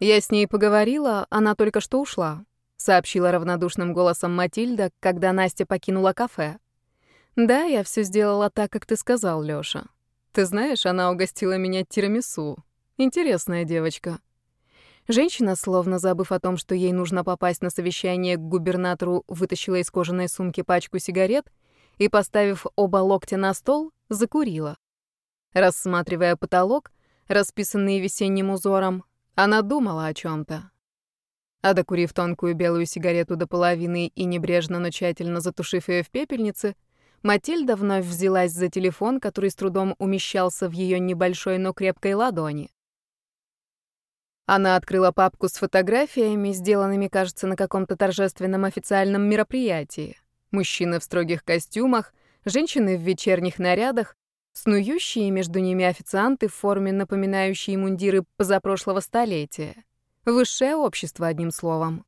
«Я с ней поговорила, она только что ушла», — сообщила равнодушным голосом Матильда, когда Настя покинула кафе. «Да, я все сделала так, как ты сказал, Лёша. Ты знаешь, она угостила меня тирамису. Интересная девочка». Женщина, словно забыв о том, что ей нужно попасть на совещание к губернатору, вытащила из кожаной сумки пачку сигарет и, поставив оба локтя на стол, закурила. Рассматривая потолок, расписанный весенним узором, она думала о чем то А докурив тонкую белую сигарету до половины и небрежно, но тщательно затушив ее в пепельнице, Матильда вновь взялась за телефон, который с трудом умещался в ее небольшой, но крепкой ладони. Она открыла папку с фотографиями, сделанными, кажется, на каком-то торжественном официальном мероприятии. Мужчины в строгих костюмах, женщины в вечерних нарядах, снующие между ними официанты в форме, напоминающие мундиры позапрошлого столетия. Высшее общество, одним словом.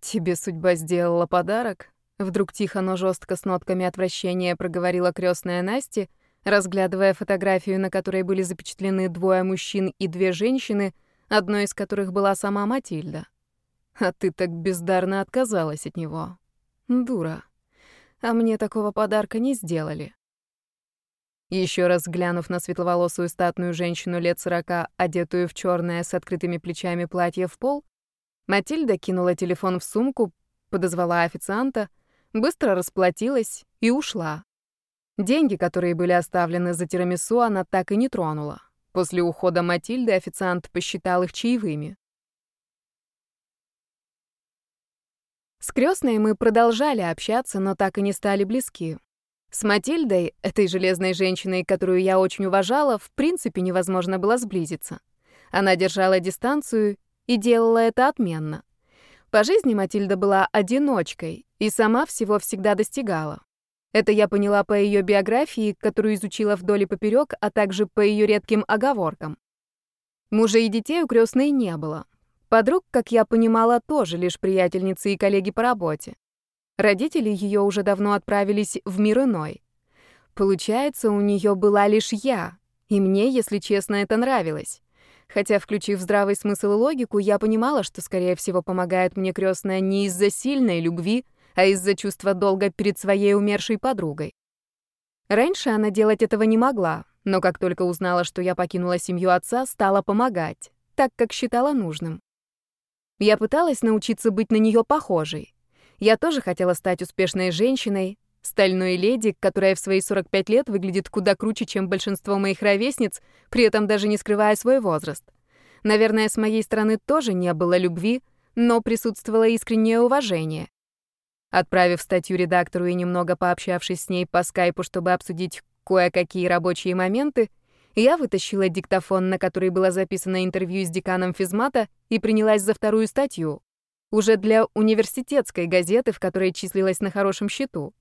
«Тебе судьба сделала подарок?» Вдруг тихо, но жестко с нотками отвращения проговорила крестная Настя — разглядывая фотографию, на которой были запечатлены двое мужчин и две женщины, одной из которых была сама Матильда. А ты так бездарно отказалась от него. Дура. А мне такого подарка не сделали. Еще раз глянув на светловолосую статную женщину лет сорока, одетую в черное с открытыми плечами платье в пол, Матильда кинула телефон в сумку, подозвала официанта, быстро расплатилась и ушла. Деньги, которые были оставлены за тирамису, она так и не тронула. После ухода Матильды официант посчитал их чаевыми. С крестной мы продолжали общаться, но так и не стали близки. С Матильдой, этой железной женщиной, которую я очень уважала, в принципе невозможно было сблизиться. Она держала дистанцию и делала это отменно. По жизни Матильда была одиночкой и сама всего всегда достигала. Это я поняла по ее биографии, которую изучила вдоль и поперек, а также по ее редким оговоркам. Мужа и детей у крестной не было. Подруг, как я понимала, тоже лишь приятельницы и коллеги по работе. Родители ее уже давно отправились в мир иной. Получается, у нее была лишь я, и мне, если честно, это нравилось. Хотя, включив здравый смысл и логику, я понимала, что, скорее всего, помогает мне крестная не из-за сильной любви, а из-за чувства долга перед своей умершей подругой. Раньше она делать этого не могла, но как только узнала, что я покинула семью отца, стала помогать, так как считала нужным. Я пыталась научиться быть на нее похожей. Я тоже хотела стать успешной женщиной, стальной леди, которая в свои 45 лет выглядит куда круче, чем большинство моих ровесниц, при этом даже не скрывая свой возраст. Наверное, с моей стороны тоже не было любви, но присутствовало искреннее уважение. Отправив статью редактору и немного пообщавшись с ней по скайпу, чтобы обсудить кое-какие рабочие моменты, я вытащила диктофон, на который было записано интервью с деканом физмата, и принялась за вторую статью. Уже для университетской газеты, в которой числилась на хорошем счету.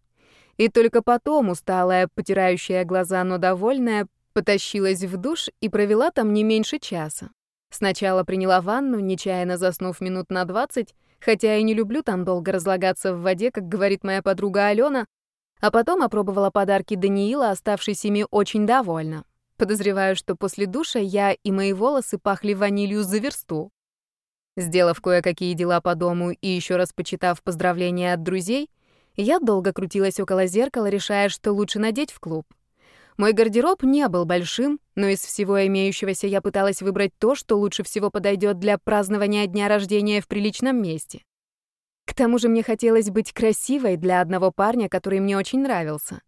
И только потом, усталая, потирающая глаза, но довольная, потащилась в душ и провела там не меньше часа. Сначала приняла ванну, нечаянно заснув минут на двадцать, Хотя и не люблю там долго разлагаться в воде, как говорит моя подруга Алена, а потом опробовала подарки Даниила, оставшись ими очень довольна. Подозреваю, что после душа я и мои волосы пахли ванилью за версту. Сделав кое-какие дела по дому и еще раз почитав поздравления от друзей, я долго крутилась около зеркала, решая, что лучше надеть в клуб. Мой гардероб не был большим, но из всего имеющегося я пыталась выбрать то, что лучше всего подойдет для празднования дня рождения в приличном месте. К тому же мне хотелось быть красивой для одного парня, который мне очень нравился.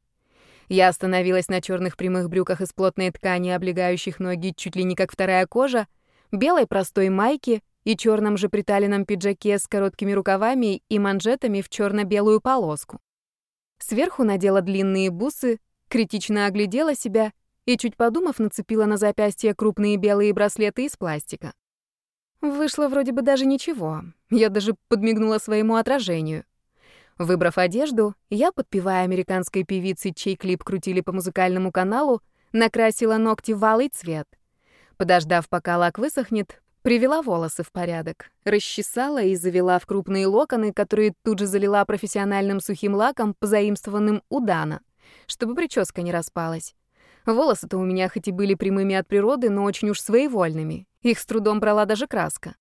Я остановилась на черных прямых брюках из плотной ткани, облегающих ноги чуть ли не как вторая кожа, белой простой майке и черном же приталенном пиджаке с короткими рукавами и манжетами в черно-белую полоску. Сверху надела длинные бусы, критично оглядела себя и, чуть подумав, нацепила на запястье крупные белые браслеты из пластика. Вышло вроде бы даже ничего. Я даже подмигнула своему отражению. Выбрав одежду, я, подпевая американской певице, чей клип крутили по музыкальному каналу, накрасила ногти в алый цвет. Подождав, пока лак высохнет, привела волосы в порядок, расчесала и завела в крупные локоны, которые тут же залила профессиональным сухим лаком, позаимствованным у Дана чтобы прическа не распалась. Волосы-то у меня хоть и были прямыми от природы, но очень уж своевольными. Их с трудом брала даже краска.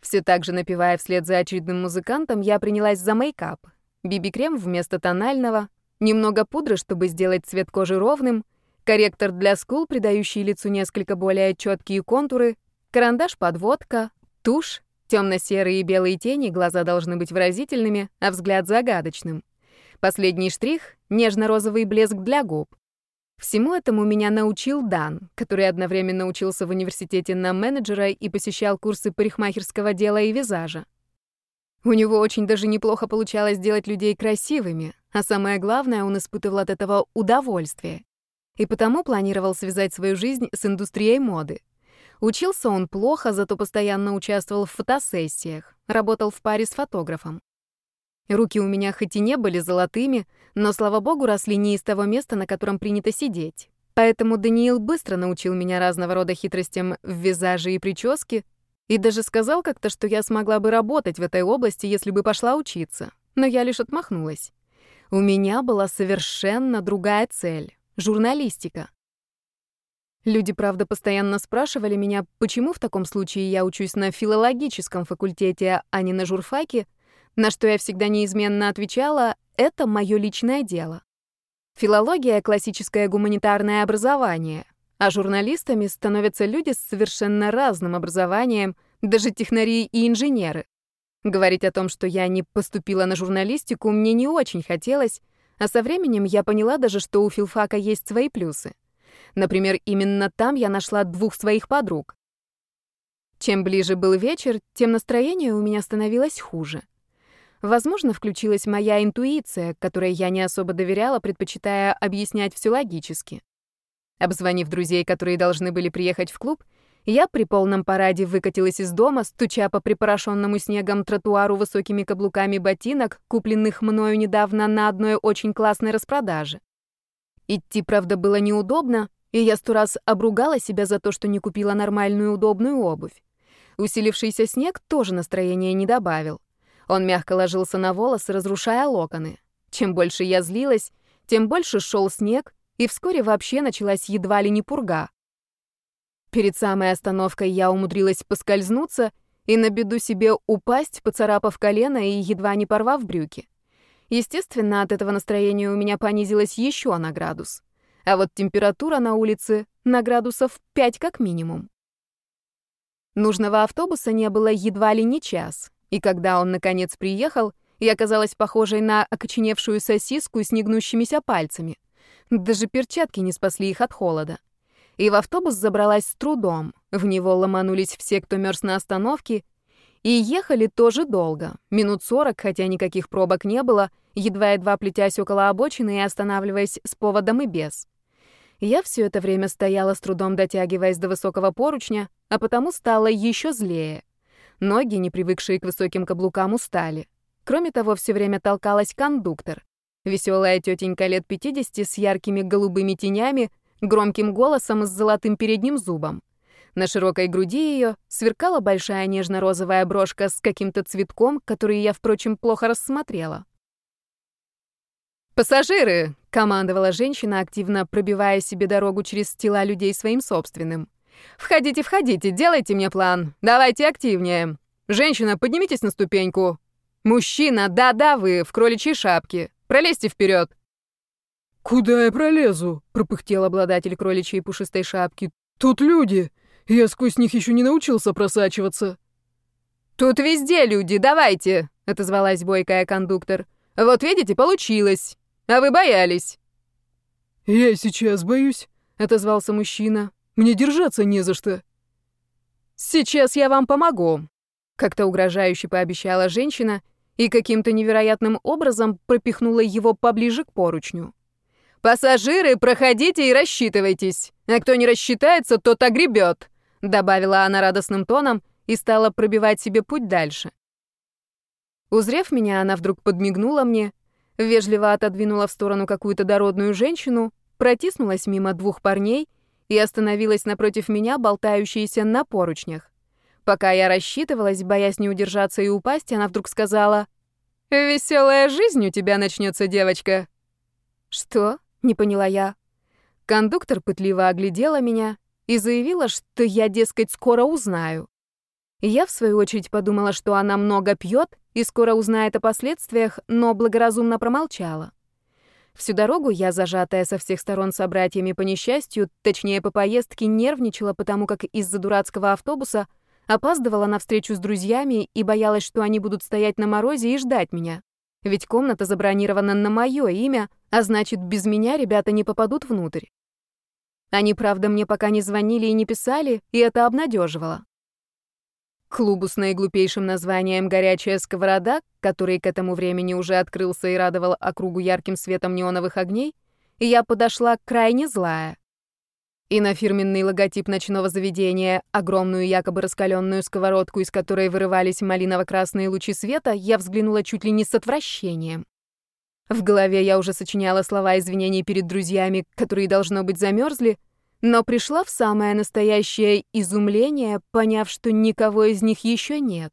Все так же напевая вслед за очередным музыкантом, я принялась за мейкап. Биби-крем вместо тонального, немного пудры, чтобы сделать цвет кожи ровным, корректор для скул, придающий лицу несколько более четкие контуры, карандаш-подводка, тушь, темно-серые и белые тени, глаза должны быть выразительными, а взгляд загадочным. Последний штрих — нежно-розовый блеск для губ. Всему этому меня научил Дан, который одновременно учился в университете на менеджера и посещал курсы парикмахерского дела и визажа. У него очень даже неплохо получалось делать людей красивыми, а самое главное, он испытывал от этого удовольствие. И потому планировал связать свою жизнь с индустрией моды. Учился он плохо, зато постоянно участвовал в фотосессиях, работал в паре с фотографом. Руки у меня хоть и не были золотыми, но, слава богу, росли не из того места, на котором принято сидеть. Поэтому Даниил быстро научил меня разного рода хитростям в визаже и прическе, и даже сказал как-то, что я смогла бы работать в этой области, если бы пошла учиться. Но я лишь отмахнулась. У меня была совершенно другая цель — журналистика. Люди, правда, постоянно спрашивали меня, почему в таком случае я учусь на филологическом факультете, а не на журфаке, на что я всегда неизменно отвечала «это мое личное дело». Филология — классическое гуманитарное образование, а журналистами становятся люди с совершенно разным образованием, даже технари и инженеры. Говорить о том, что я не поступила на журналистику, мне не очень хотелось, а со временем я поняла даже, что у филфака есть свои плюсы. Например, именно там я нашла двух своих подруг. Чем ближе был вечер, тем настроение у меня становилось хуже. Возможно, включилась моя интуиция, которой я не особо доверяла, предпочитая объяснять все логически. Обзвонив друзей, которые должны были приехать в клуб, я при полном параде выкатилась из дома, стуча по припорошенному снегом тротуару высокими каблуками ботинок, купленных мною недавно на одной очень классной распродаже. Идти, правда, было неудобно, и я сто раз обругала себя за то, что не купила нормальную удобную обувь. Усилившийся снег тоже настроения не добавил. Он мягко ложился на волосы, разрушая локоны. Чем больше я злилась, тем больше шел снег, и вскоре вообще началась едва ли не пурга. Перед самой остановкой я умудрилась поскользнуться и на беду себе упасть, поцарапав колено и едва не порвав брюки. Естественно, от этого настроение у меня понизилось еще на градус. А вот температура на улице на градусов 5 как минимум. Нужного автобуса не было едва ли не час, и когда он, наконец, приехал, я казалась похожей на окоченевшую сосиску с негнущимися пальцами. Даже перчатки не спасли их от холода. И в автобус забралась с трудом. В него ломанулись все, кто мерз на остановке, и ехали тоже долго, минут сорок, хотя никаких пробок не было, едва-едва плетясь около обочины и останавливаясь с поводом и без. Я все это время стояла с трудом дотягиваясь до высокого поручня, а потому стала еще злее. Ноги, не привыкшие к высоким каблукам, устали. Кроме того, все время толкалась кондуктор. Веселая тетенька лет 50 с яркими голубыми тенями, громким голосом и с золотым передним зубом. На широкой груди ее сверкала большая нежно-розовая брошка с каким-то цветком, который я, впрочем, плохо рассмотрела. «Пассажиры!» — командовала женщина, активно пробивая себе дорогу через тела людей своим собственным. «Входите, входите, делайте мне план. Давайте активнее. Женщина, поднимитесь на ступеньку. Мужчина, да-да вы, в кроличьей шапке. Пролезьте вперед. «Куда я пролезу?» — пропыхтел обладатель кроличьей пушистой шапки. «Тут люди. Я сквозь них еще не научился просачиваться». «Тут везде люди, давайте!» — отозвалась бойкая кондуктор. «Вот видите, получилось. А вы боялись». «Я сейчас боюсь», — отозвался мужчина. Мне держаться не за что. Сейчас я вам помогу, как-то угрожающе пообещала женщина и каким-то невероятным образом пропихнула его поближе к поручню. Пассажиры, проходите и рассчитывайтесь. А кто не рассчитается, тот огребет, добавила она радостным тоном и стала пробивать себе путь дальше. Узрев меня, она вдруг подмигнула мне, вежливо отодвинула в сторону какую-то дородную женщину, протиснулась мимо двух парней и остановилась напротив меня, болтающаяся на поручнях. Пока я рассчитывалась, боясь не удержаться и упасть, она вдруг сказала, «Веселая жизнь у тебя начнется, девочка». «Что?» — не поняла я. Кондуктор пытливо оглядела меня и заявила, что я, дескать, скоро узнаю. Я, в свою очередь, подумала, что она много пьет и скоро узнает о последствиях, но благоразумно промолчала. Всю дорогу я, зажатая со всех сторон собратьями по несчастью, точнее по поездке, нервничала, потому как из-за дурацкого автобуса опаздывала на встречу с друзьями и боялась, что они будут стоять на морозе и ждать меня. Ведь комната забронирована на мое имя, а значит, без меня ребята не попадут внутрь. Они, правда, мне пока не звонили и не писали, и это обнадеживало. Клубу с наиглупейшим названием «Горячая сковорода», который к этому времени уже открылся и радовал округу ярким светом неоновых огней, я подошла крайне злая. И на фирменный логотип ночного заведения, огромную якобы раскаленную сковородку, из которой вырывались малиново-красные лучи света, я взглянула чуть ли не с отвращением. В голове я уже сочиняла слова извинений перед друзьями, которые, должно быть, замерзли, но пришла в самое настоящее изумление, поняв, что никого из них еще нет.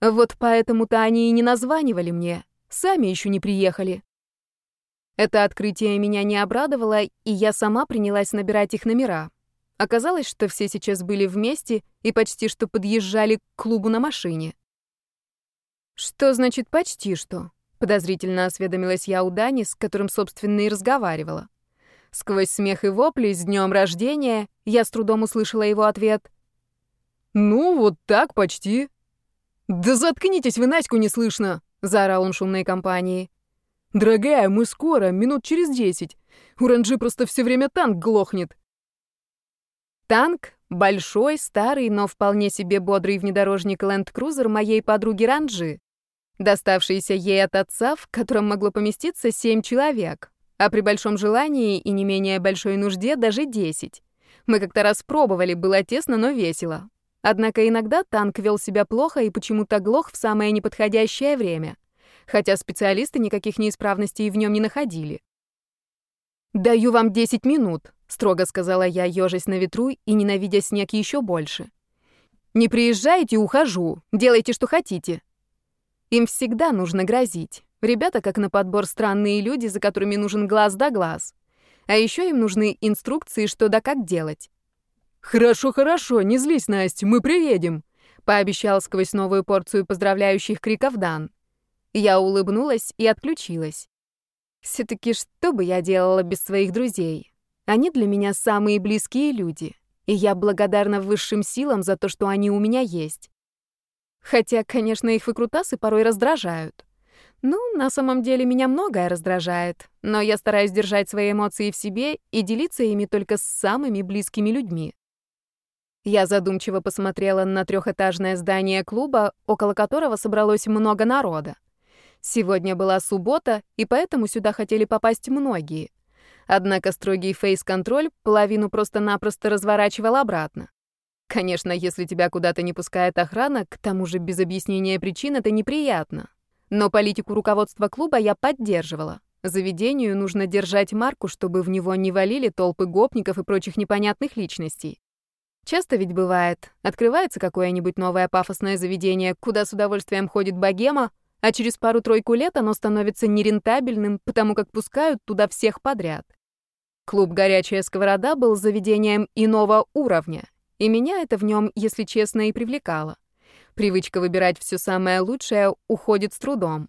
Вот поэтому-то они и не названивали мне, сами еще не приехали. Это открытие меня не обрадовало, и я сама принялась набирать их номера. Оказалось, что все сейчас были вместе и почти что подъезжали к клубу на машине. «Что значит «почти что»?» — подозрительно осведомилась я у Дани, с которым, собственно, и разговаривала. Сквозь смех и вопли «С днем рождения» я с трудом услышала его ответ. «Ну, вот так почти». «Да заткнитесь, вы Надьку не слышно!» — заорал он шумной компании. «Дорогая, мы скоро, минут через десять. У Ранджи просто все время танк глохнет». Танк — большой, старый, но вполне себе бодрый внедорожник Land Cruiser моей подруги Ранджи, доставшийся ей от отца, в котором могло поместиться семь человек а при большом желании и не менее большой нужде даже 10. Мы как-то раз пробовали, было тесно, но весело. Однако иногда танк вел себя плохо и почему-то глох в самое неподходящее время, хотя специалисты никаких неисправностей в нем не находили. «Даю вам 10 минут», — строго сказала я, ежась на ветру и ненавидя снег еще больше. «Не приезжайте, ухожу. Делайте, что хотите». Им всегда нужно грозить. Ребята, как на подбор, странные люди, за которыми нужен глаз да глаз. А еще им нужны инструкции, что да как делать. «Хорошо, хорошо, не злись, Настя, мы приедем», — пообещал сквозь новую порцию поздравляющих криков Дан. Я улыбнулась и отключилась. все таки что бы я делала без своих друзей? Они для меня самые близкие люди, и я благодарна высшим силам за то, что они у меня есть. Хотя, конечно, их выкрутасы порой раздражают. Ну, на самом деле меня многое раздражает, но я стараюсь держать свои эмоции в себе и делиться ими только с самыми близкими людьми. Я задумчиво посмотрела на трехэтажное здание клуба, около которого собралось много народа. Сегодня была суббота, и поэтому сюда хотели попасть многие. Однако строгий фейс-контроль половину просто-напросто разворачивал обратно. Конечно, если тебя куда-то не пускает охрана, к тому же без объяснения причин, это неприятно. Но политику руководства клуба я поддерживала. Заведению нужно держать марку, чтобы в него не валили толпы гопников и прочих непонятных личностей. Часто ведь бывает, открывается какое-нибудь новое пафосное заведение, куда с удовольствием ходит богема, а через пару-тройку лет оно становится нерентабельным, потому как пускают туда всех подряд. Клуб «Горячая сковорода» был заведением иного уровня, и меня это в нем, если честно, и привлекало. Привычка выбирать все самое лучшее уходит с трудом.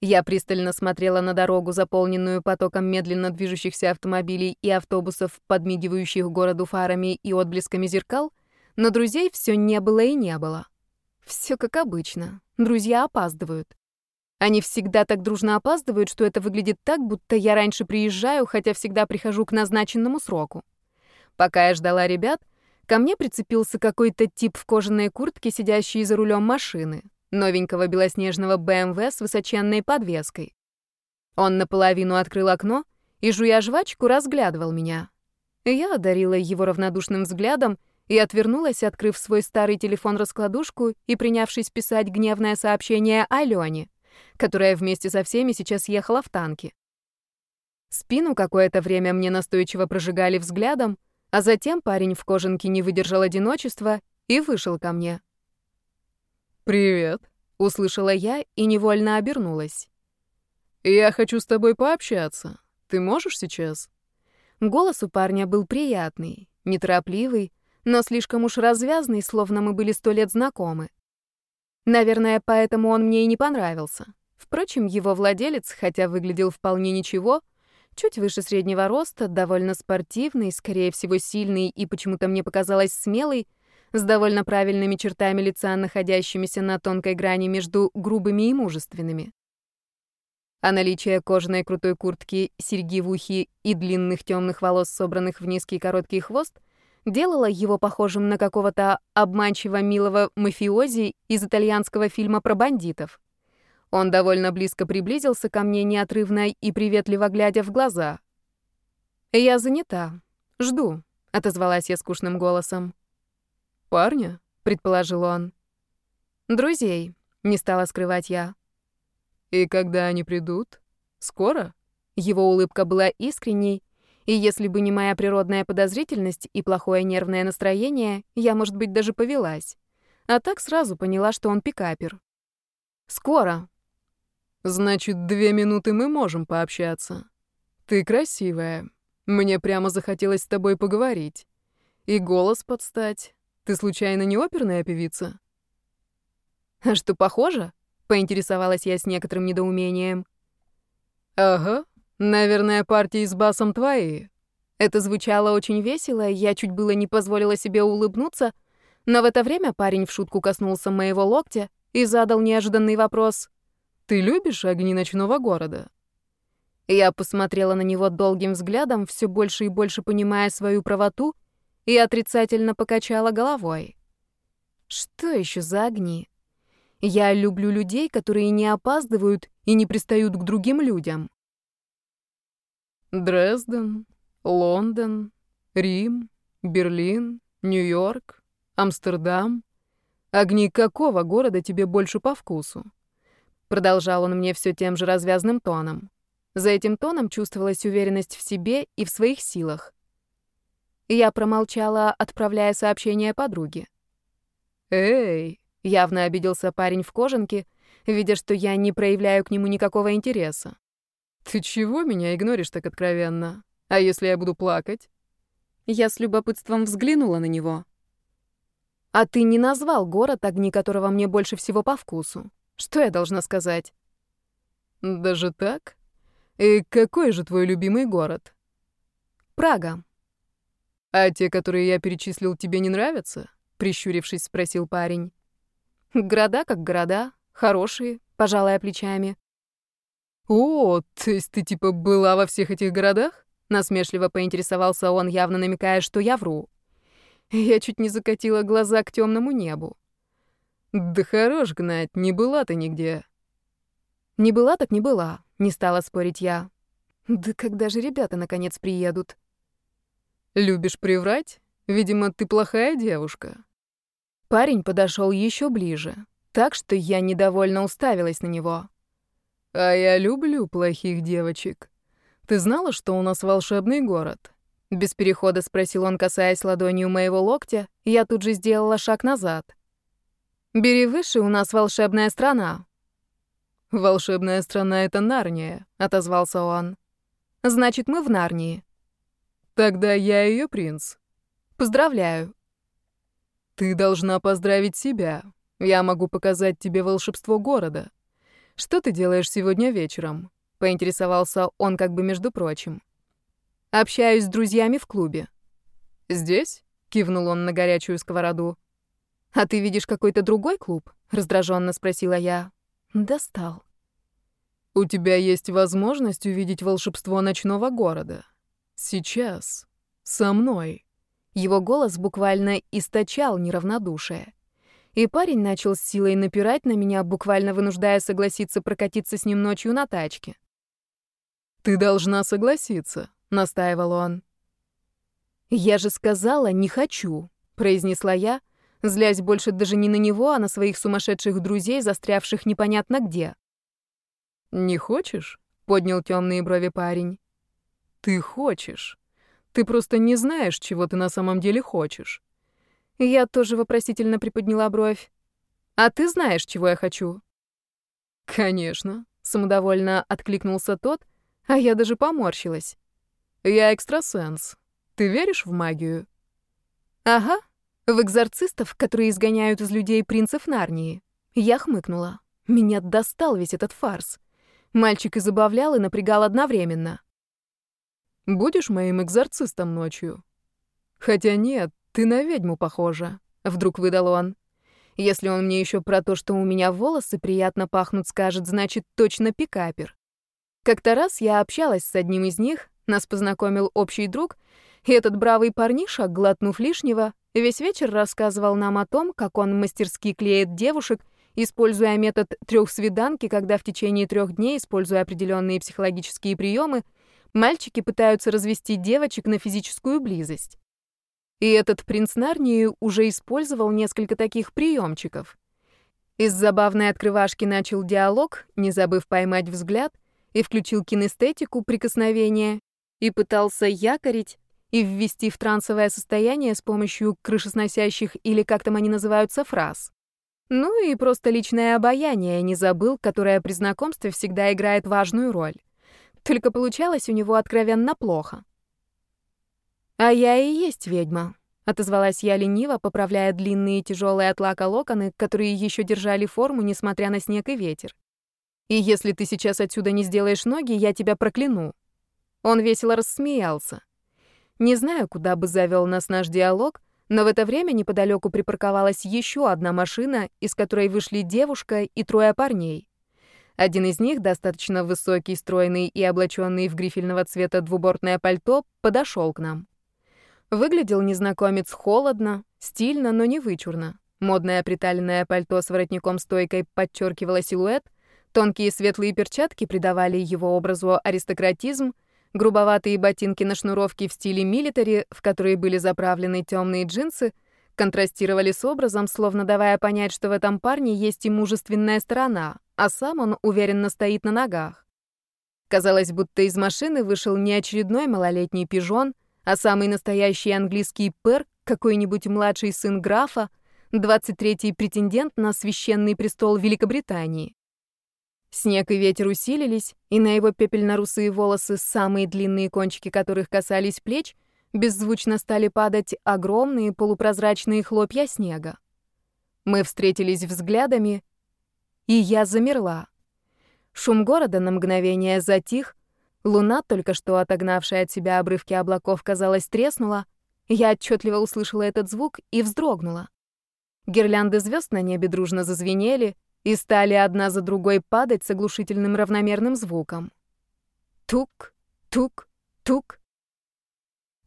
Я пристально смотрела на дорогу, заполненную потоком медленно движущихся автомобилей и автобусов, подмигивающих городу фарами и отблесками зеркал, но друзей все не было и не было. Все как обычно. Друзья опаздывают. Они всегда так дружно опаздывают, что это выглядит так, будто я раньше приезжаю, хотя всегда прихожу к назначенному сроку. Пока я ждала ребят, Ко мне прицепился какой-то тип в кожаной куртке, сидящий за рулем машины, новенького белоснежного БМВ с высоченной подвеской. Он наполовину открыл окно и, жуя жвачку, разглядывал меня. Я одарила его равнодушным взглядом и отвернулась, открыв свой старый телефон-раскладушку и принявшись писать гневное сообщение Алёне, которая вместе со всеми сейчас ехала в танке. Спину какое-то время мне настойчиво прожигали взглядом, а затем парень в кожанке не выдержал одиночества и вышел ко мне. «Привет», — услышала я и невольно обернулась. «Я хочу с тобой пообщаться. Ты можешь сейчас?» Голос у парня был приятный, неторопливый, но слишком уж развязный, словно мы были сто лет знакомы. Наверное, поэтому он мне и не понравился. Впрочем, его владелец, хотя выглядел вполне ничего, чуть выше среднего роста, довольно спортивный, скорее всего, сильный и почему-то мне показалось смелый, с довольно правильными чертами лица, находящимися на тонкой грани между грубыми и мужественными. А наличие кожаной крутой куртки, серьги в ухе и длинных темных волос, собранных в низкий короткий хвост, делало его похожим на какого-то обманчиво милого мафиози из итальянского фильма про бандитов. Он довольно близко приблизился ко мне неотрывно и приветливо глядя в глаза. «Я занята. Жду», — отозвалась я скучным голосом. «Парня?» — предположил он. «Друзей», — не стала скрывать я. «И когда они придут? Скоро?» Его улыбка была искренней, и если бы не моя природная подозрительность и плохое нервное настроение, я, может быть, даже повелась. А так сразу поняла, что он пикапер. «Скоро». «Значит, две минуты мы можем пообщаться. Ты красивая. Мне прямо захотелось с тобой поговорить. И голос подстать. Ты случайно не оперная певица?» «А что, похоже?» — поинтересовалась я с некоторым недоумением. «Ага, наверное, партии с басом твои». Это звучало очень весело, я чуть было не позволила себе улыбнуться, но в это время парень в шутку коснулся моего локтя и задал неожиданный вопрос. «Ты любишь огни ночного города?» Я посмотрела на него долгим взглядом, все больше и больше понимая свою правоту, и отрицательно покачала головой. Что еще за огни? Я люблю людей, которые не опаздывают и не пристают к другим людям. Дрезден, Лондон, Рим, Берлин, Нью-Йорк, Амстердам. Огни какого города тебе больше по вкусу? Продолжал он мне все тем же развязным тоном. За этим тоном чувствовалась уверенность в себе и в своих силах. Я промолчала, отправляя сообщение подруге. «Эй!» — явно обиделся парень в кожанке, видя, что я не проявляю к нему никакого интереса. «Ты чего меня игноришь так откровенно? А если я буду плакать?» Я с любопытством взглянула на него. «А ты не назвал город, огни которого мне больше всего по вкусу. Что я должна сказать?» «Даже так? И какой же твой любимый город?» «Прага», «А те, которые я перечислил, тебе не нравятся?» — прищурившись, спросил парень. «Города как города, хорошие», — пожалая плечами. «О, то есть ты типа была во всех этих городах?» — насмешливо поинтересовался он, явно намекая, что я вру. Я чуть не закатила глаза к темному небу. «Да хорош гнать, не была ты нигде». «Не была так не была», — не стала спорить я. «Да когда же ребята наконец приедут?» Любишь приврать? Видимо, ты плохая девушка. Парень подошел еще ближе, так что я недовольно уставилась на него. А я люблю плохих девочек. Ты знала, что у нас волшебный город? Без перехода спросил он, касаясь ладонью моего локтя, я тут же сделала шаг назад. «Бери выше, у нас волшебная страна». «Волшебная страна — это Нарния», — отозвался он. «Значит, мы в Нарнии». Тогда я ее принц. Поздравляю. Ты должна поздравить себя. Я могу показать тебе волшебство города. Что ты делаешь сегодня вечером? Поинтересовался он как бы между прочим. Общаюсь с друзьями в клубе. Здесь? Кивнул он на горячую сковороду. А ты видишь какой-то другой клуб? Раздраженно спросила я. Достал. У тебя есть возможность увидеть волшебство ночного города. Сейчас. Со мной. Его голос буквально источал неравнодушие. И парень начал с силой напирать на меня, буквально вынуждая согласиться прокатиться с ним ночью на тачке. «Ты должна согласиться», — настаивал он. «Я же сказала, не хочу», — произнесла я, злясь больше даже не на него, а на своих сумасшедших друзей, застрявших непонятно где. «Не хочешь?» — поднял темные брови парень. Ты хочешь. Ты просто не знаешь, чего ты на самом деле хочешь. Я тоже вопросительно приподняла бровь. А ты знаешь, чего я хочу? Конечно, самодовольно откликнулся тот, а я даже поморщилась. Я экстрасенс. Ты веришь в магию?» «Ага, в экзорцистов, которые изгоняют из людей принцев Нарнии». Я хмыкнула. Меня достал весь этот фарс. Мальчик и забавлял, и напрягал одновременно. «Будешь моим экзорцистом ночью?» «Хотя нет, ты на ведьму похожа», — вдруг выдал он. Если он мне еще про то, что у меня волосы приятно пахнут, скажет, значит, точно пикапер. Как-то раз я общалась с одним из них, нас познакомил общий друг, и этот бравый парниша, глотнув лишнего, весь вечер рассказывал нам о том, как он мастерски клеит девушек, используя метод трех свиданки, когда в течение трех дней, используя определенные психологические приемы, мальчики пытаются развести девочек на физическую близость. И этот принц Нарнии уже использовал несколько таких приемчиков. Из забавной открывашки начал диалог, не забыв поймать взгляд, и включил кинестетику прикосновения, и пытался якорить и ввести в трансовое состояние с помощью крышесносящих или как там они называются фраз. Ну и просто личное обаяние не забыл, которое при знакомстве всегда играет важную роль. Только получалось у него откровенно плохо. А я и есть ведьма, отозвалась я лениво, поправляя длинные тяжелые от лака локоны, которые еще держали форму, несмотря на снег и ветер. И если ты сейчас отсюда не сделаешь ноги, я тебя прокляну. Он весело рассмеялся. Не знаю, куда бы завел нас наш диалог, но в это время неподалеку припарковалась еще одна машина, из которой вышли девушка и трое парней. Один из них, достаточно высокий, стройный и облаченный в грифельного цвета двубортное пальто, подошел к нам. Выглядел незнакомец холодно, стильно, но не вычурно. Модное приталенное пальто с воротником-стойкой подчеркивало силуэт, тонкие светлые перчатки придавали его образу аристократизм, Грубоватые ботинки на шнуровке в стиле милитари, в которые были заправлены темные джинсы, контрастировали с образом, словно давая понять, что в этом парне есть и мужественная сторона, а сам он уверенно стоит на ногах. Казалось, будто из машины вышел не очередной малолетний пижон, а самый настоящий английский пер, какой-нибудь младший сын графа, 23-й претендент на священный престол Великобритании. Снег и ветер усилились, и на его пепельно-русые волосы, самые длинные кончики которых касались плеч, беззвучно стали падать огромные полупрозрачные хлопья снега. Мы встретились взглядами, и я замерла. Шум города на мгновение затих, луна, только что отогнавшая от себя обрывки облаков, казалось, треснула. Я отчетливо услышала этот звук и вздрогнула. Гирлянды звезд на небе дружно зазвенели, и стали одна за другой падать с оглушительным равномерным звуком. Тук, тук, тук.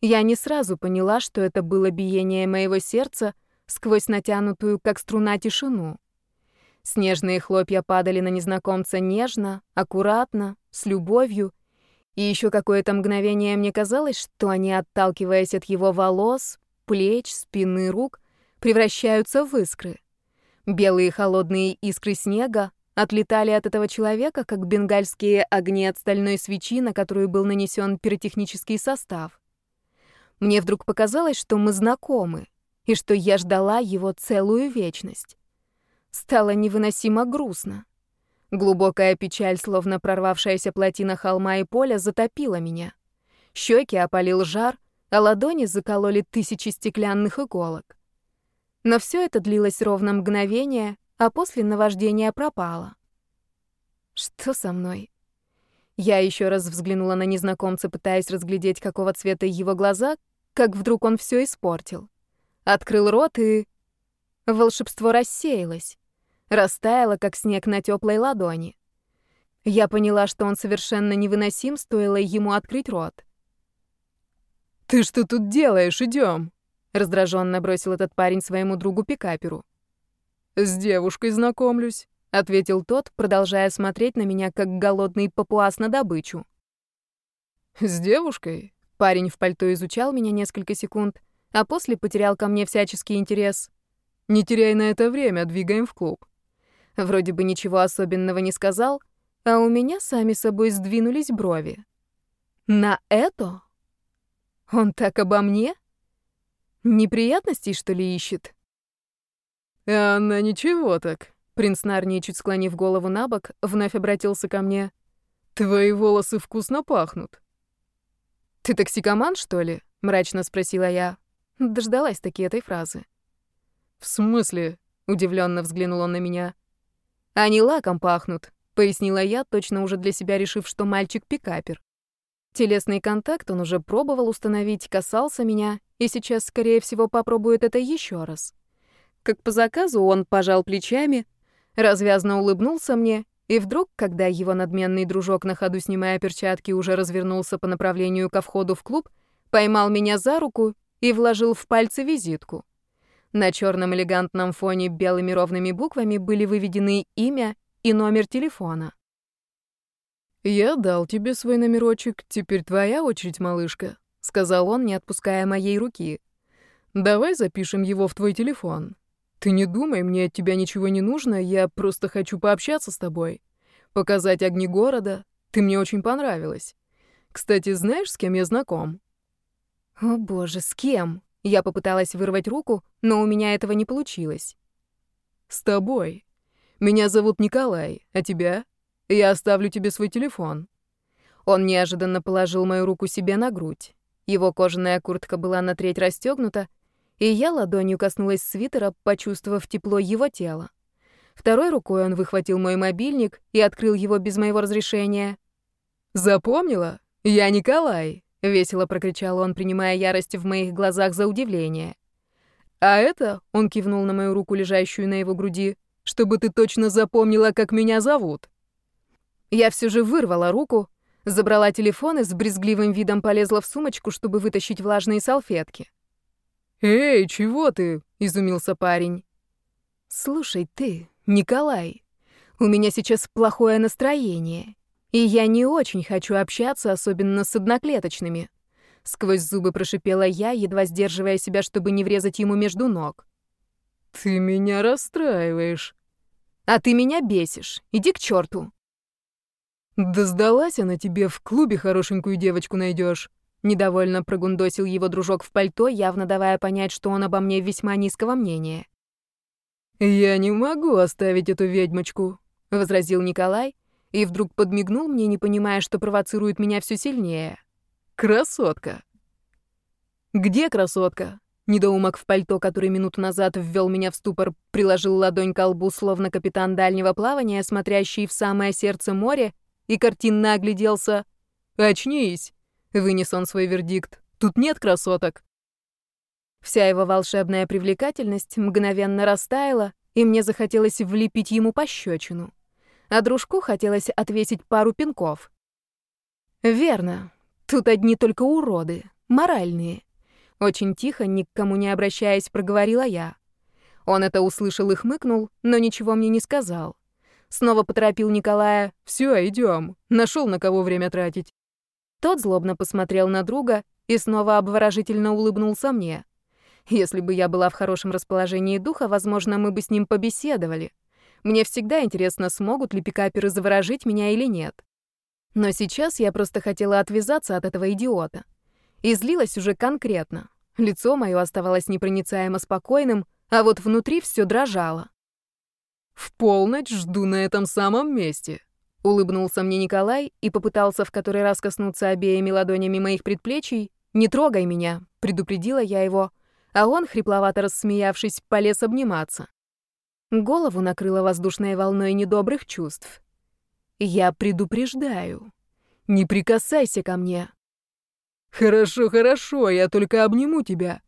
Я не сразу поняла, что это было биение моего сердца сквозь натянутую, как струна, тишину. Снежные хлопья падали на незнакомца нежно, аккуратно, с любовью, и еще какое-то мгновение мне казалось, что они, отталкиваясь от его волос, плеч, спины, рук, превращаются в искры. Белые холодные искры снега отлетали от этого человека, как бенгальские огни от стальной свечи, на которую был нанесен пиротехнический состав. Мне вдруг показалось, что мы знакомы, и что я ждала его целую вечность. Стало невыносимо грустно. Глубокая печаль, словно прорвавшаяся плотина холма и поля, затопила меня. Щеки опалил жар, а ладони закололи тысячи стеклянных иголок. Но все это длилось ровно мгновение, а после наваждение пропало. Что со мной? Я еще раз взглянула на незнакомца, пытаясь разглядеть, какого цвета его глаза, как вдруг он все испортил. Открыл рот и... Волшебство рассеялось. Растаяло, как снег на теплой ладони. Я поняла, что он совершенно невыносим, стоило ему открыть рот. «Ты что тут делаешь? Идем!» Раздраженно бросил этот парень своему другу пикаперу. С девушкой знакомлюсь, ответил тот, продолжая смотреть на меня как голодный папуас на добычу. С девушкой? Парень в пальто изучал меня несколько секунд, а после потерял ко мне всяческий интерес. Не теряй на это время, двигаем в клуб. Вроде бы ничего особенного не сказал, а у меня сами собой сдвинулись брови. На это? Он так обо мне? Неприятностей, что ли, ищет? Она ничего так. Принц Нарнии, чуть склонив голову на бок, вновь обратился ко мне. Твои волосы вкусно пахнут. «Ты токсикоман, что ли?» — мрачно спросила я. Дождалась таки этой фразы. «В смысле?» — удивленно взглянул он на меня. «Они лаком пахнут», — пояснила я, точно уже для себя решив, что мальчик пикапер. Телесный контакт он уже пробовал установить, касался меня, и сейчас, скорее всего, попробует это еще раз. Как по заказу, он пожал плечами, развязно улыбнулся мне, и вдруг, когда его надменный дружок на ходу, снимая перчатки, уже развернулся по направлению ко входу в клуб, поймал меня за руку и вложил в пальцы визитку. На черном элегантном фоне белыми ровными буквами были выведены имя и номер телефона. «Я дал тебе свой номерочек, теперь твоя очередь, малышка», — сказал он, не отпуская моей руки. «Давай запишем его в твой телефон. Ты не думай, мне от тебя ничего не нужно, я просто хочу пообщаться с тобой, показать огни города. Ты мне очень понравилась. Кстати, знаешь, с кем я знаком?» «О боже, с кем?» Я попыталась вырвать руку, но у меня этого не получилось. «С тобой. Меня зовут Николай, а тебя?» Я оставлю тебе свой телефон». Он неожиданно положил мою руку себе на грудь. Его кожаная куртка была на треть расстегнута, и я ладонью коснулась свитера, почувствовав тепло его тела. Второй рукой он выхватил мой мобильник и открыл его без моего разрешения. «Запомнила? Я Николай!» — весело прокричал он, принимая ярость в моих глазах за удивление. «А это...» — он кивнул на мою руку, лежащую на его груди, «чтобы ты точно запомнила, как меня зовут». Я все же вырвала руку, забрала телефон и с брезгливым видом полезла в сумочку, чтобы вытащить влажные салфетки. «Эй, чего ты?» — изумился парень. «Слушай ты, Николай, у меня сейчас плохое настроение, и я не очень хочу общаться, особенно с одноклеточными». Сквозь зубы прошипела я, едва сдерживая себя, чтобы не врезать ему между ног. «Ты меня расстраиваешь». «А ты меня бесишь. Иди к черту. «Да сдалась она тебе, в клубе хорошенькую девочку найдешь. Недовольно прогундосил его дружок в пальто, явно давая понять, что он обо мне весьма низкого мнения. «Я не могу оставить эту ведьмочку», — возразил Николай, и вдруг подмигнул мне, не понимая, что провоцирует меня все сильнее. «Красотка!» «Где красотка?» Недоумок в пальто, который минуту назад ввел меня в ступор, приложил ладонь к лбу, словно капитан дальнего плавания, смотрящий в самое сердце моря и картинно огляделся. «Очнись!» — вынес он свой вердикт. «Тут нет красоток!» Вся его волшебная привлекательность мгновенно растаяла, и мне захотелось влепить ему пощечину. А дружку хотелось отвесить пару пинков. «Верно. Тут одни только уроды. Моральные». Очень тихо, ни к кому не обращаясь, проговорила я. Он это услышал и хмыкнул, но ничего мне не сказал. Снова поторопил Николая. «Все, идем. Нашел на кого время тратить». Тот злобно посмотрел на друга и снова обворожительно улыбнулся мне. Если бы я была в хорошем расположении духа, возможно, мы бы с ним побеседовали. Мне всегда интересно, смогут ли пикаперы заворожить меня или нет. Но сейчас я просто хотела отвязаться от этого идиота. И злилась уже конкретно. Лицо мое оставалось непроницаемо спокойным, а вот внутри все дрожало. «В полночь жду на этом самом месте», — улыбнулся мне Николай и попытался в который раз коснуться обеими ладонями моих предплечий. «Не трогай меня», — предупредила я его, а он, хрипловато рассмеявшись, полез обниматься. Голову накрыло воздушной волной недобрых чувств. «Я предупреждаю. Не прикасайся ко мне». «Хорошо, хорошо, я только обниму тебя.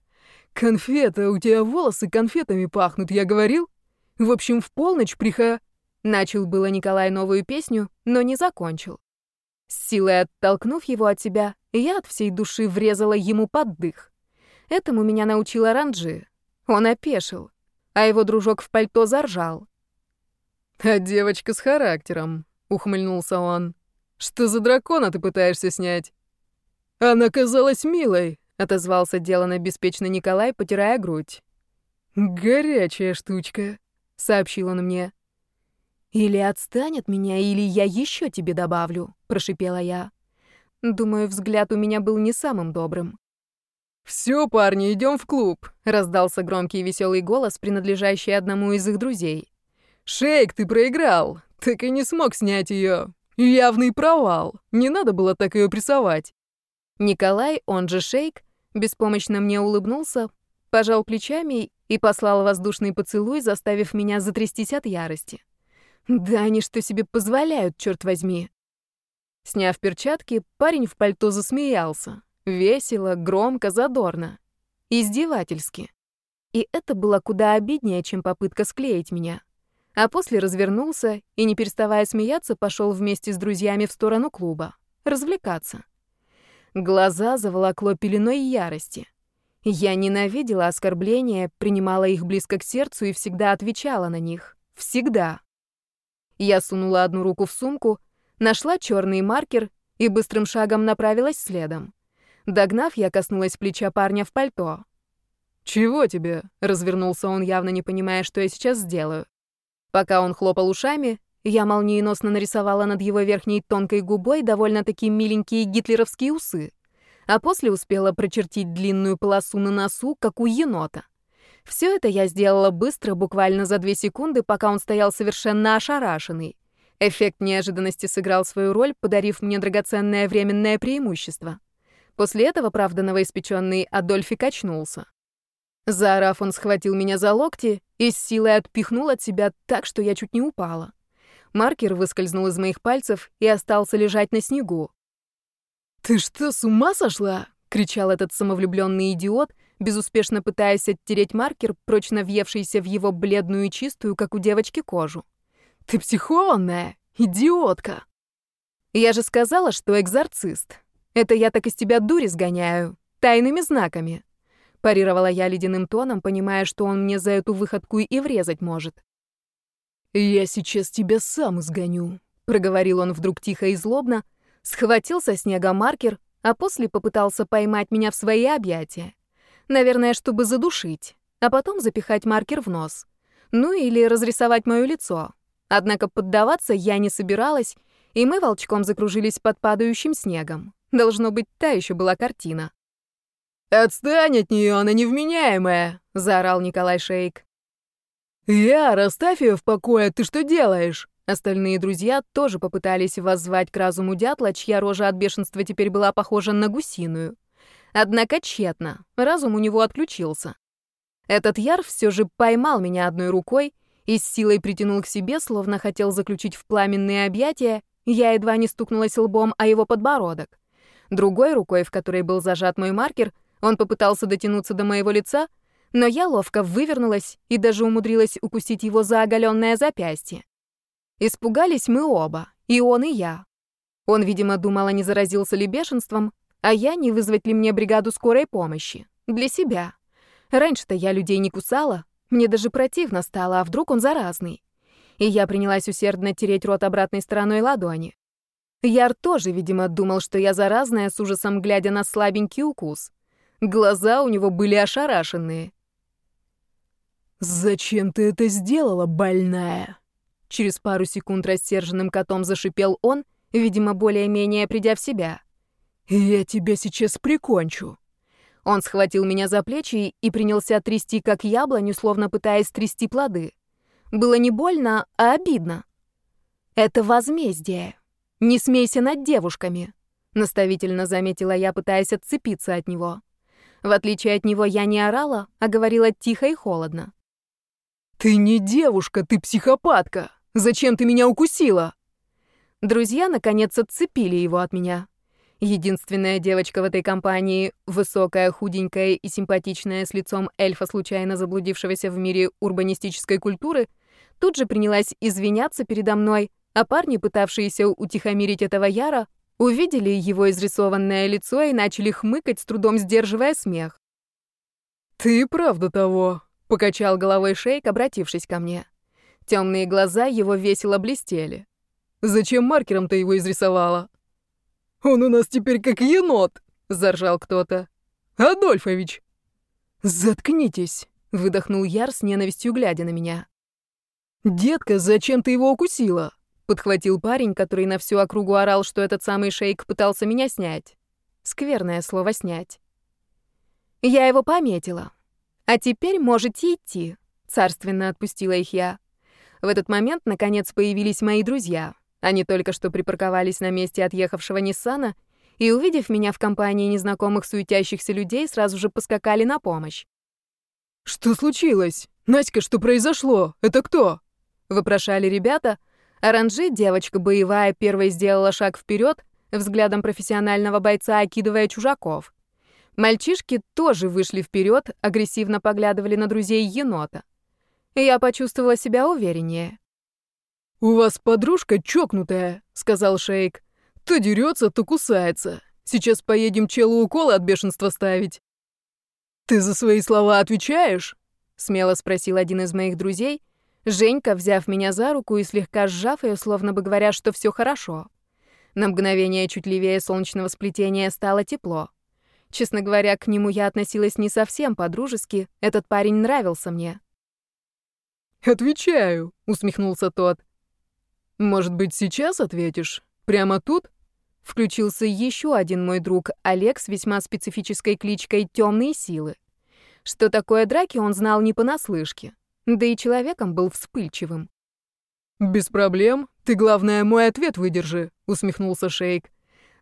Конфета, у тебя волосы конфетами пахнут, я говорил?» В общем, в полночь приха...» Начал было Николай новую песню, но не закончил. С силой оттолкнув его от себя, я от всей души врезала ему под дых. Этому меня научил Оранжи. Он опешил, а его дружок в пальто заржал. «А девочка с характером», — ухмыльнулся он. «Что за дракона ты пытаешься снять?» «Она казалась милой», — отозвался деланно беспечно Николай, потирая грудь. «Горячая штучка» сообщил он мне. Или отстань от меня, или я еще тебе добавлю, прошипела я. Думаю, взгляд у меня был не самым добрым. Все, парни, идем в клуб, раздался громкий веселый голос, принадлежащий одному из их друзей. Шейк, ты проиграл. Так и не смог снять ее. Явный провал. Не надо было так ее прессовать. Николай, он же Шейк, беспомощно мне улыбнулся, пожал плечами и послал воздушный поцелуй, заставив меня затрястись от ярости. Да они что себе позволяют, черт возьми. Сняв перчатки, парень в пальто засмеялся. Весело, громко, задорно. Издевательски. И это было куда обиднее, чем попытка склеить меня. А после развернулся и, не переставая смеяться, пошел вместе с друзьями в сторону клуба. Развлекаться. Глаза заволокло пеленой ярости. Я ненавидела оскорбления, принимала их близко к сердцу и всегда отвечала на них. Всегда. Я сунула одну руку в сумку, нашла черный маркер и быстрым шагом направилась следом. Догнав, я коснулась плеча парня в пальто. «Чего тебе?» — развернулся он, явно не понимая, что я сейчас сделаю. Пока он хлопал ушами, я молниеносно нарисовала над его верхней тонкой губой довольно-таки миленькие гитлеровские усы, а после успела прочертить длинную полосу на носу, как у енота. Все это я сделала быстро, буквально за две секунды, пока он стоял совершенно ошарашенный. Эффект неожиданности сыграл свою роль, подарив мне драгоценное временное преимущество. После этого, правда, новоиспеченный Адольфик очнулся. Заорав, он схватил меня за локти и с силой отпихнул от себя так, что я чуть не упала. Маркер выскользнул из моих пальцев и остался лежать на снегу. «Ты что, с ума сошла?» — кричал этот самовлюбленный идиот, безуспешно пытаясь оттереть маркер, прочно въевшийся в его бледную и чистую, как у девочки, кожу. «Ты психованная? Идиотка!» «Я же сказала, что экзорцист. Это я так из тебя дури сгоняю. Тайными знаками». Парировала я ледяным тоном, понимая, что он мне за эту выходку и врезать может. «Я сейчас тебя сам сгоню», — проговорил он вдруг тихо и злобно, схватил со снега маркер, а после попытался поймать меня в свои объятия. Наверное, чтобы задушить, а потом запихать маркер в нос. Ну или разрисовать мое лицо. Однако поддаваться я не собиралась, и мы волчком закружились под падающим снегом. Должно быть, та еще была картина. «Отстань от нее, она невменяемая!» — заорал Николай Шейк. «Я, оставь ее в покое, ты что делаешь?» Остальные друзья тоже попытались воззвать к разуму дятла, чья рожа от бешенства теперь была похожа на гусиную. Однако тщетно, разум у него отключился. Этот яр все же поймал меня одной рукой и с силой притянул к себе, словно хотел заключить в пламенные объятия, я едва не стукнулась лбом о его подбородок. Другой рукой, в которой был зажат мой маркер, он попытался дотянуться до моего лица, но я ловко вывернулась и даже умудрилась укусить его за оголенное запястье. Испугались мы оба, и он, и я. Он, видимо, думал, а не заразился ли бешенством, а я, не вызвать ли мне бригаду скорой помощи. Для себя. Раньше-то я людей не кусала, мне даже противно стало, а вдруг он заразный. И я принялась усердно тереть рот обратной стороной ладони. Яр тоже, видимо, думал, что я заразная, с ужасом глядя на слабенький укус. Глаза у него были ошарашенные. «Зачем ты это сделала, больная?» Через пару секунд рассерженным котом зашипел он, видимо, более-менее придя в себя. «Я тебя сейчас прикончу». Он схватил меня за плечи и принялся трясти, как яблоню, словно пытаясь трясти плоды. Было не больно, а обидно. «Это возмездие. Не смейся над девушками», — наставительно заметила я, пытаясь отцепиться от него. В отличие от него, я не орала, а говорила тихо и холодно. «Ты не девушка, ты психопатка! Зачем ты меня укусила?» Друзья, наконец, отцепили его от меня. Единственная девочка в этой компании, высокая, худенькая и симпатичная, с лицом эльфа, случайно заблудившегося в мире урбанистической культуры, тут же принялась извиняться передо мной, а парни, пытавшиеся утихомирить этого Яра, увидели его изрисованное лицо и начали хмыкать, с трудом сдерживая смех. «Ты правда того», Покачал головой шейк, обратившись ко мне. Темные глаза его весело блестели. «Зачем маркером ты его изрисовала?» «Он у нас теперь как енот!» — заржал кто-то. «Адольфович!» «Заткнитесь!» — выдохнул Яр с ненавистью, глядя на меня. «Детка, зачем ты его укусила?» — подхватил парень, который на всю округу орал, что этот самый шейк пытался меня снять. Скверное слово «снять». Я его пометила. «А теперь можете идти», — царственно отпустила их я. В этот момент, наконец, появились мои друзья. Они только что припарковались на месте отъехавшего Ниссана и, увидев меня в компании незнакомых суетящихся людей, сразу же поскакали на помощь. «Что случилось? Наська, что произошло? Это кто?» — вопрошали ребята. Оранжи, девочка боевая, первой сделала шаг вперед, взглядом профессионального бойца окидывая чужаков. Мальчишки тоже вышли вперед, агрессивно поглядывали на друзей енота. Я почувствовала себя увереннее. «У вас подружка чокнутая», — сказал Шейк. «То дерется, то кусается. Сейчас поедем челу уколы от бешенства ставить». «Ты за свои слова отвечаешь?» — смело спросил один из моих друзей, Женька, взяв меня за руку и слегка сжав ее, словно бы говоря, что все хорошо. На мгновение чуть левее солнечного сплетения стало тепло. Честно говоря, к нему я относилась не совсем по-дружески, этот парень нравился мне. «Отвечаю», — усмехнулся тот. «Может быть, сейчас ответишь? Прямо тут?» Включился еще один мой друг, Олег, с весьма специфической кличкой «Темные силы». Что такое драки, он знал не понаслышке. Да и человеком был вспыльчивым. «Без проблем. Ты, главное, мой ответ выдержи», — усмехнулся Шейк.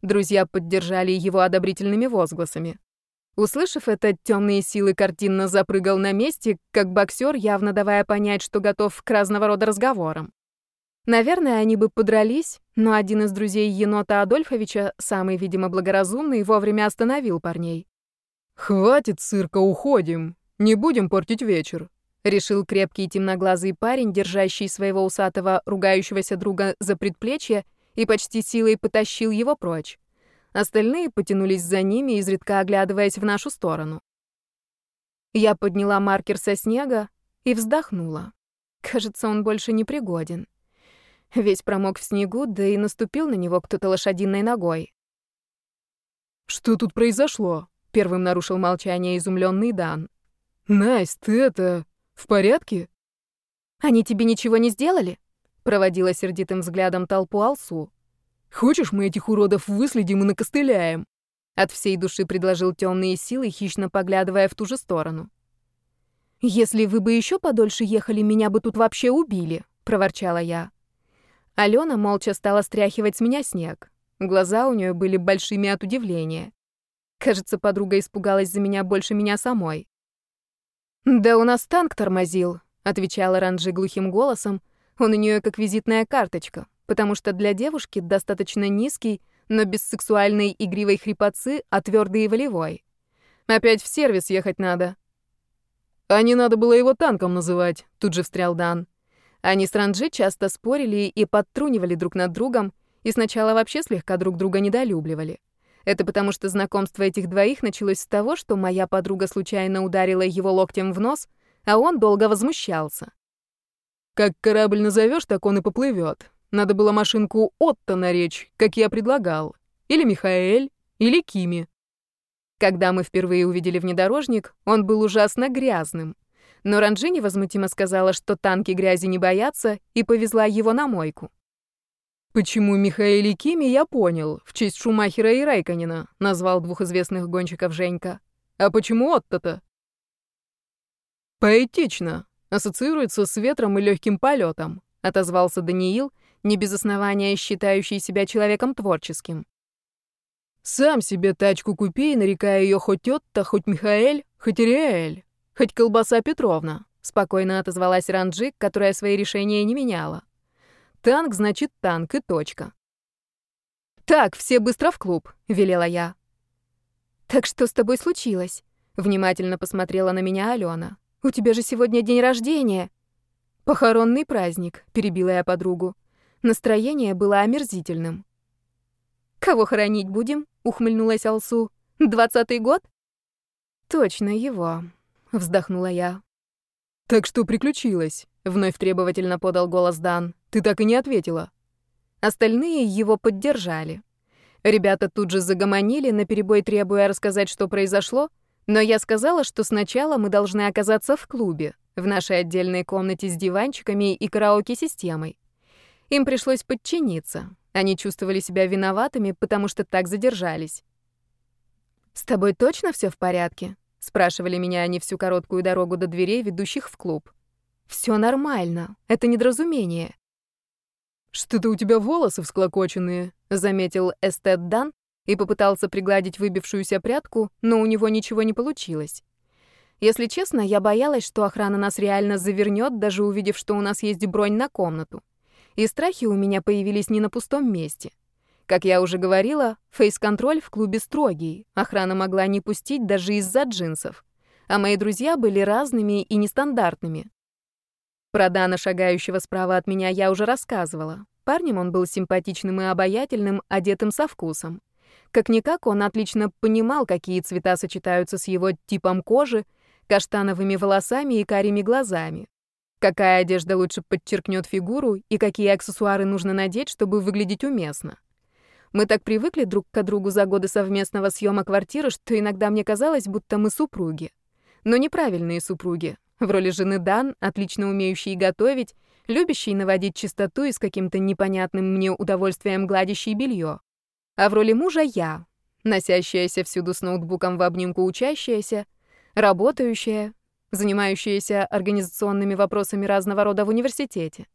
Друзья поддержали его одобрительными возгласами. Услышав это, темные силы картинно запрыгал на месте, как боксер, явно давая понять, что готов к разного рода разговорам. Наверное, они бы подрались, но один из друзей енота Адольфовича, самый, видимо, благоразумный, вовремя остановил парней. «Хватит цирка, уходим. Не будем портить вечер», — решил крепкий темноглазый парень, держащий своего усатого, ругающегося друга за предплечье и почти силой потащил его прочь. Остальные потянулись за ними, изредка оглядываясь в нашу сторону. Я подняла маркер со снега и вздохнула. Кажется, он больше не пригоден. Весь промок в снегу, да и наступил на него кто-то лошадиной ногой. «Что тут произошло?» — первым нарушил молчание изумленный Дан. «Настя, ты это... в порядке?» «Они тебе ничего не сделали?» Проводила сердитым взглядом толпу Алсу. «Хочешь, мы этих уродов выследим и накостыляем?» От всей души предложил темные силы, хищно поглядывая в ту же сторону. «Если вы бы еще подольше ехали, меня бы тут вообще убили», — проворчала я. Алена молча стала стряхивать с меня снег. Глаза у нее были большими от удивления. Кажется, подруга испугалась за меня больше меня самой. «Да у нас танк тормозил», — отвечала Ранжи глухим голосом, он у нее как визитная карточка, потому что для девушки достаточно низкий, но без сексуальной игривой хрипотцы, а твердый и волевой. Опять в сервис ехать надо. А не надо было его танком называть, тут же встрял Дан. Они с Ранджи часто спорили и подтрунивали друг над другом, и сначала вообще слегка друг друга недолюбливали. Это потому что знакомство этих двоих началось с того, что моя подруга случайно ударила его локтем в нос, а он долго возмущался. Как корабль назовешь, так он и поплывет. Надо было машинку Отто наречь, как я предлагал. Или Михаэль, или Кими. Когда мы впервые увидели внедорожник, он был ужасно грязным. Но Ранджи невозмутимо сказала, что танки грязи не боятся, и повезла его на мойку. Почему Михаэль и Кими, я понял, в честь Шумахера и Райканина, назвал двух известных гонщиков Женька. А почему Отто-то? Поэтично, ассоциируется с ветром и легким полетом», — отозвался Даниил, не без основания считающий себя человеком творческим. «Сам себе тачку купи, нарекая ее хоть Отто, хоть Михаэль, хоть Ириэль, хоть Колбаса Петровна», — спокойно отозвалась Ранджик, которая свои решения не меняла. «Танк значит танк и точка». «Так, все быстро в клуб», — велела я. «Так что с тобой случилось?» — внимательно посмотрела на меня Алена. У тебя же сегодня день рождения. Похоронный праздник, перебила я подругу. Настроение было омерзительным. Кого хоронить будем? ухмыльнулась Алсу. Двадцатый год? Точно его, вздохнула я. Так что приключилось? вновь требовательно подал голос Дан. Ты так и не ответила. Остальные его поддержали. Ребята тут же загомонили, наперебой требуя рассказать, что произошло, но я сказала, что сначала мы должны оказаться в клубе, в нашей отдельной комнате с диванчиками и караоке-системой. Им пришлось подчиниться. Они чувствовали себя виноватыми, потому что так задержались. «С тобой точно все в порядке?» — спрашивали меня они всю короткую дорогу до дверей, ведущих в клуб. Все нормально. Это недоразумение». «Что-то у тебя волосы всклокоченные», — заметил эстет Дан, и попытался пригладить выбившуюся прядку, но у него ничего не получилось. Если честно, я боялась, что охрана нас реально завернет, даже увидев, что у нас есть бронь на комнату. И страхи у меня появились не на пустом месте. Как я уже говорила, фейс-контроль в клубе строгий, охрана могла не пустить даже из-за джинсов. А мои друзья были разными и нестандартными. Про Дана, шагающего справа от меня, я уже рассказывала. Парнем он был симпатичным и обаятельным, одетым со вкусом. Как-никак он отлично понимал, какие цвета сочетаются с его типом кожи, каштановыми волосами и карими глазами. Какая одежда лучше подчеркнет фигуру и какие аксессуары нужно надеть, чтобы выглядеть уместно. Мы так привыкли друг к другу за годы совместного съема квартиры, что иногда мне казалось, будто мы супруги. Но неправильные супруги. В роли жены Дан, отлично умеющий готовить, любящий наводить чистоту и с каким-то непонятным мне удовольствием гладящий белье. А в роли мужа я, носящаяся всюду с ноутбуком в обнимку учащаяся, работающая, занимающаяся организационными вопросами разного рода в университете.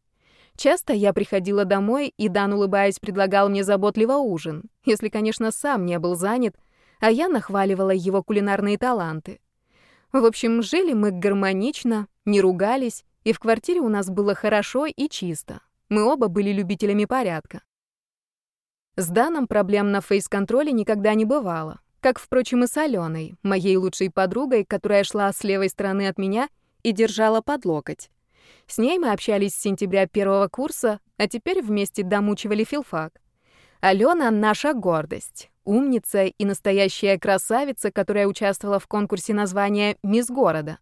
Часто я приходила домой, и Дан, улыбаясь, предлагал мне заботливо ужин, если, конечно, сам не был занят, а я нахваливала его кулинарные таланты. В общем, жили мы гармонично, не ругались, и в квартире у нас было хорошо и чисто. Мы оба были любителями порядка. С Даном проблем на фейс-контроле никогда не бывало. Как, впрочем, и с Аленой, моей лучшей подругой, которая шла с левой стороны от меня и держала под локоть. С ней мы общались с сентября первого курса, а теперь вместе домучивали филфак. Алена — наша гордость, умница и настоящая красавица, которая участвовала в конкурсе названия «Мисс города».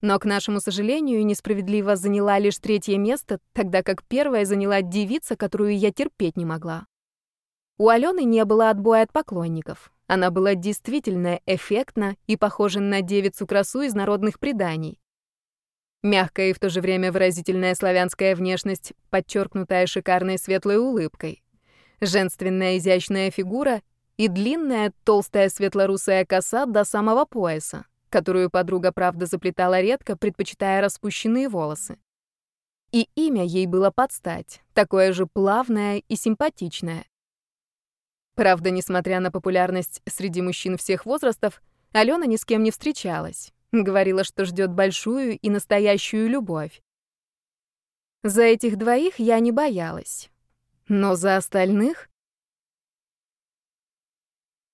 Но, к нашему сожалению, несправедливо заняла лишь третье место, тогда как первое заняла девица, которую я терпеть не могла. У Алены не было отбоя от поклонников. Она была действительно эффектна и похожа на девицу-красу из народных преданий. Мягкая и в то же время выразительная славянская внешность, подчеркнутая шикарной светлой улыбкой. Женственная изящная фигура и длинная толстая светлорусая коса до самого пояса, которую подруга, правда, заплетала редко, предпочитая распущенные волосы. И имя ей было под стать, такое же плавное и симпатичное. Правда, несмотря на популярность среди мужчин всех возрастов, Алена ни с кем не встречалась. Говорила, что ждет большую и настоящую любовь. За этих двоих я не боялась. Но за остальных...